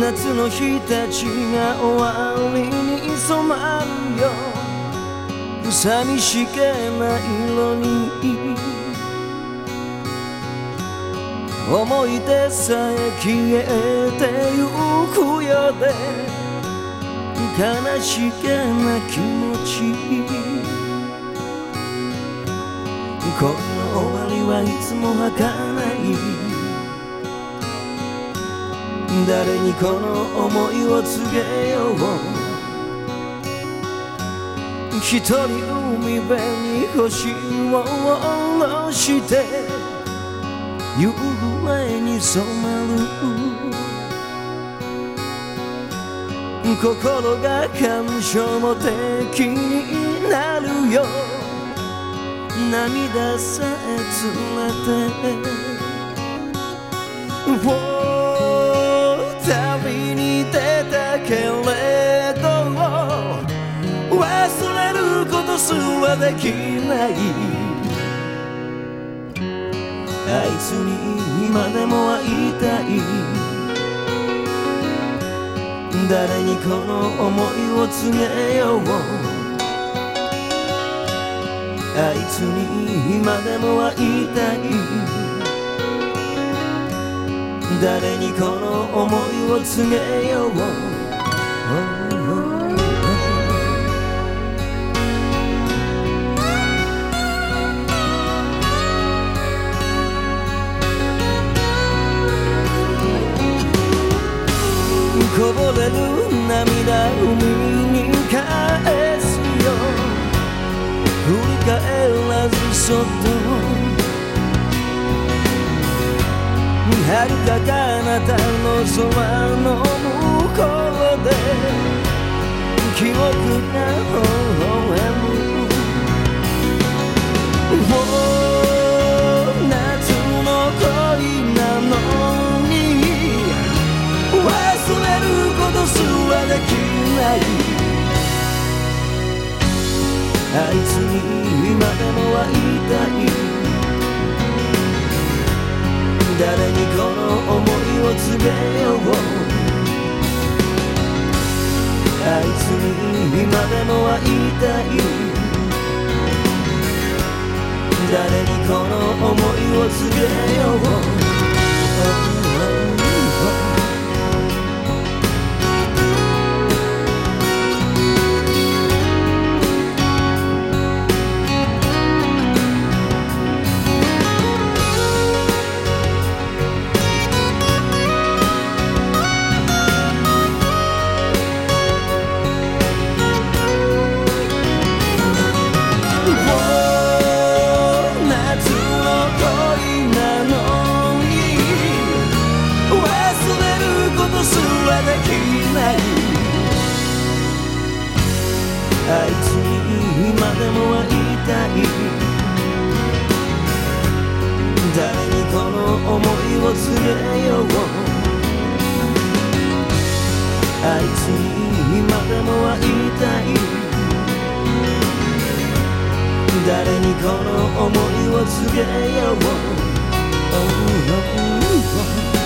夏の日たちが終わりに染まるよ。寂しげな色に。思い出さえ消えてゆくよで悲しげな気持ち。この終わりはいつも儚い。誰にこの想いを告げよう一人海辺に星を下ろして夕暮れに染まる。心が感傷的になるよ。涙さえ連れて。すらできない。あいつに今でも会いたい。誰にこの想いを告げよう。あいつに今でも会いたい。誰にこの想いを告げよう、れる涙海に返すよ。振り返らずそっと。遥か彼方の空の向こうで。記憶があいつに今でも会いたい誰にこの想いを告げようあいつに今でも会いたい誰にこの想いを告げようの想いを告げよう、oh, oh, oh.